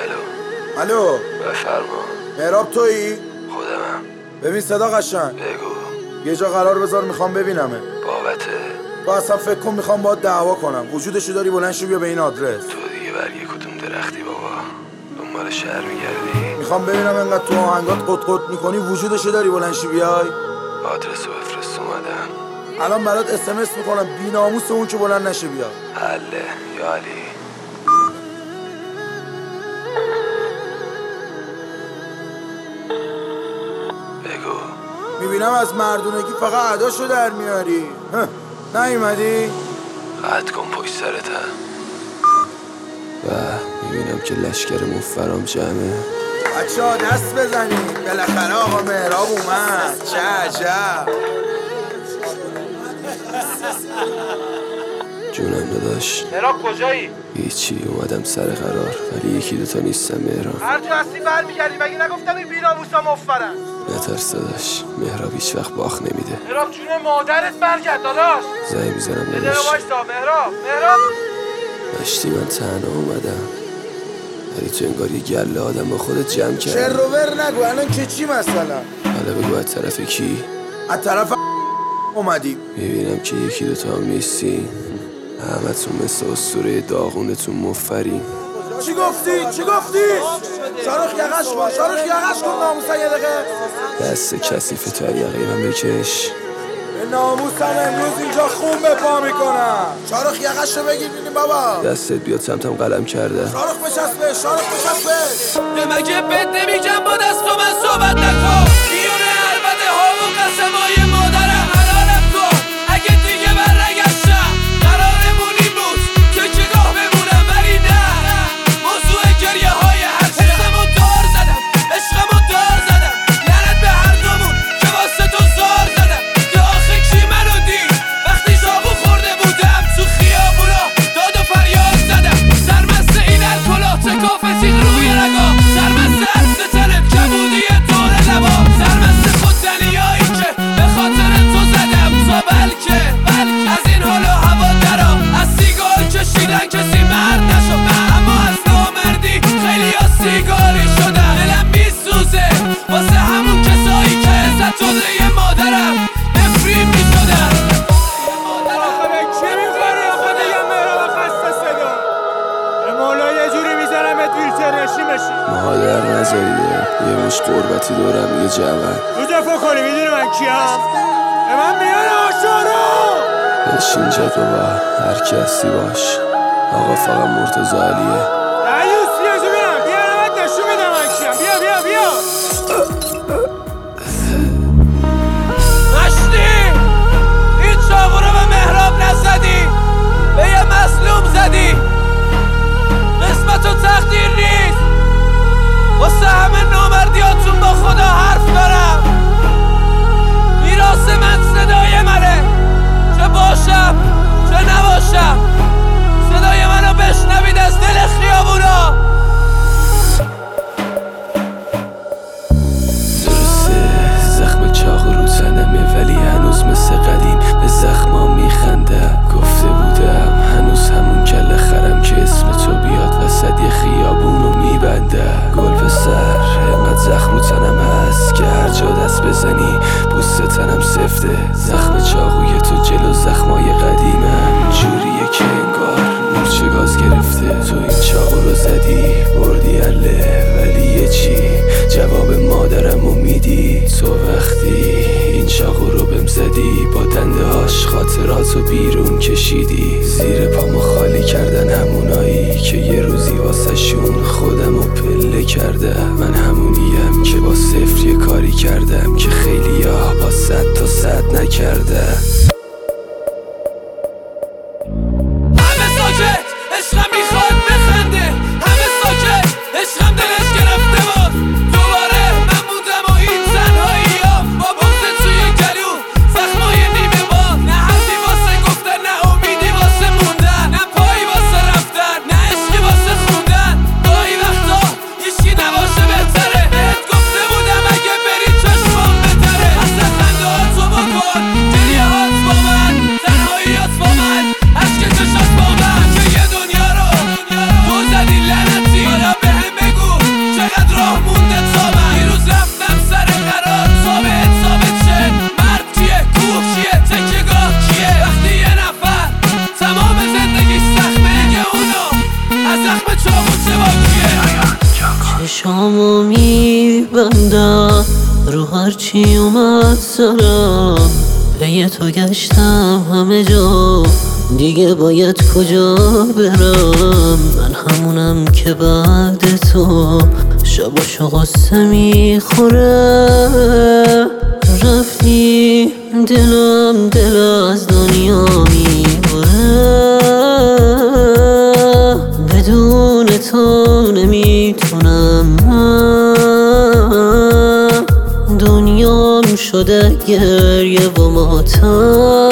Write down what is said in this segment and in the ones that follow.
الو. الو. بفرما. مهراب تویی؟ خودمم. ببین صدا قشنگ. بگو. یه جا قرار بذار می‌خوام ببینمه. بابته. تو اصلا فکر کن می‌خوام باید دعوا کنم. وجودشو داری بلند شو بیا به این آدرس. تو دیگه برگه کدوم درختی بابا. دنبال شهر میگردی؟ می‌خوام ببینم انقدر تو آهنگات قط قط می‌کنی وجودشو داری بلند شو بیای. آدرس رو بفرست. الان برات اسمس می‌کنم بی ناموس اون که بلند نشه بیا. حله یا علی. بگو. می‌بینم از مردونگی فقط عداشو در میاری. هه، نیومدی؟ قطع کن پشت سرتم و می‌بینم که لشکر مفرام جمعه. بچه ها دست بزنید. بالاخره آقا مهراب اومد. چه عجب. جونم داداش. مهراب کجایی؟ هیچی اومدم سر قرار. ولی یکی دوتا نیستم مهران هر جا هستی برمیگردی مگه نگفتم این بیناموسا مفرن؟ نترس داداش. مهراب هیچ وقت باخ نمیده. مهراب جون مادرت برگرد داداش. زنگ می‌زنم داداش. وایسا مهراب مهراب. داشتی من تنها اومدم. ولی تو انگار یه گله آدم با خودت جمع شر کرد رو ور نگو الان که چی مثلا؟ حالا بگو از طرف کی؟ از طرف اومدی می‌بینم که یکی دوتا هم نیستی. همتون مثل اسطوره داغونتون مفری. چی گفتی؟ چی گفتی؟ شارخ یقش کن شارخ یقش کن ناموسا یه دقیقه. دست کسیف تو من بکش. به ناموسم امروز اینجا خون به پا می‌کنم. شارخ یقش رو بگیر بینیم بابا. دستت بیاد سمتم قلم کرده. شارخ بچسبه شارخ بچسبه به مگه بد نمیگم با دست من صحبت نکن. میونه البته ها و قسمای یه مش قربتی دورم یه جوان رو دفاع کنی؟ می‌دونی من کیم؟ به من میان آشارو بشین جد بابا هر کی هستی باش. آقا فقط مرتضی علیه. تو این چاقو رو زدی بردی اله ولی یه چی؟ جواب مادرمو میدی. تو وقتی این چاقو رو بهم زدی با دنده هاش خاطراتو بیرون کشیدی. زیر پامو خالی کردن همونایی که یه روزی واسه شون خودمو پله کرده. من همونیم که با صفر یه کاری کردم که خیلی ها با صد تا صد نکرده. میبندم رو هرچی اومد سرم پی تو گشتم همه جا. دیگه باید کجا برم؟ من همونم که بعد تو شباشو غصه می‌خوره رفتی دلم دل از دنیا می‌بره. بدون تو نمی‌تونم دنیام شده گریه و ماتم.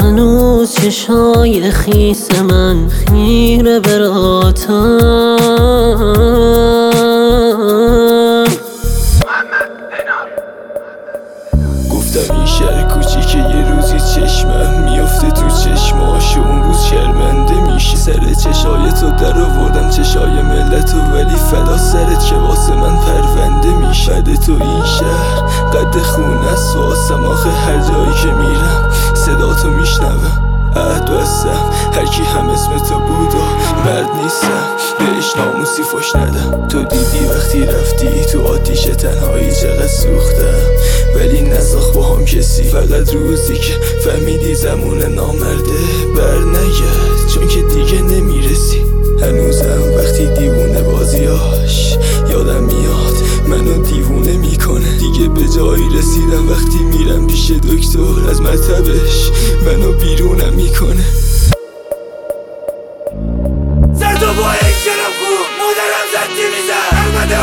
هنوز چشای خیس من خیره براتم قد خون است واسم آخه هر جایی که میرم صدا تو میشنوم عهد بستم هرکی هم اسم تو بود و مرد نیستم. بهش ناموسی فش ندم. تو دیدی وقتی رفتی تو آتیش تنهایی چقدر سوختم. ولی نساخ با هم کسی فقط روزی که فهمیدی زمون نامرده بر نگرد چون که دیگه نمی‌رسی. هنوزم وقتی دیوونه بازیاش یادم میاد. منو دیوونه می‌کنه. دیگه به جایی رسیدم وقتی میرم پیش دکتر از مطبش منو بیرونم می‌کنه. سر تو با یک شرم خوب مادرم زدی میزن احمده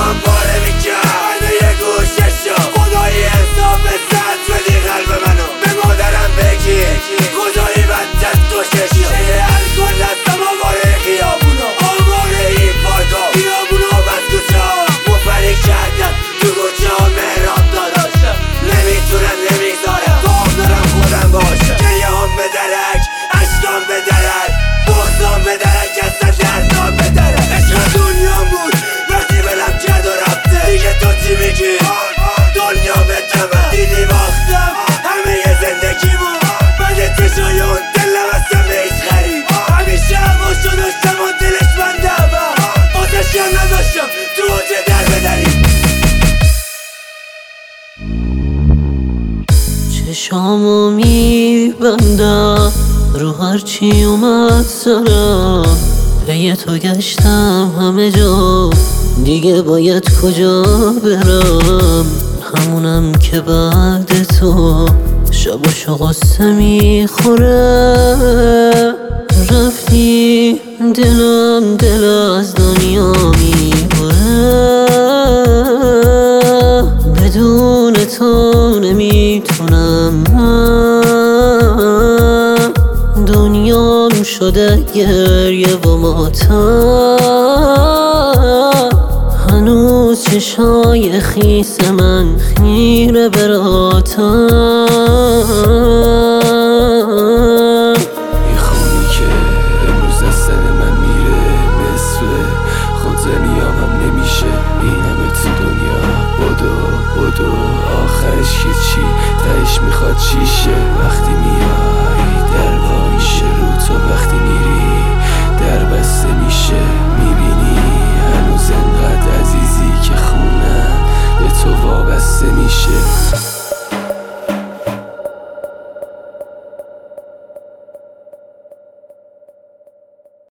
چشامو میبندم. رو هرچی اومد سرم. پی تو گشتم همه جا. دیگه باید کجا برم؟ همونم که بعد تو. شباشو غصه می‌خوره. رفتی دلم دل از دنیا می‌بره. بدون تو نمی‌تونم. دنیام شده گریه و ماتم. هنوز چشای خیس من خیره براتم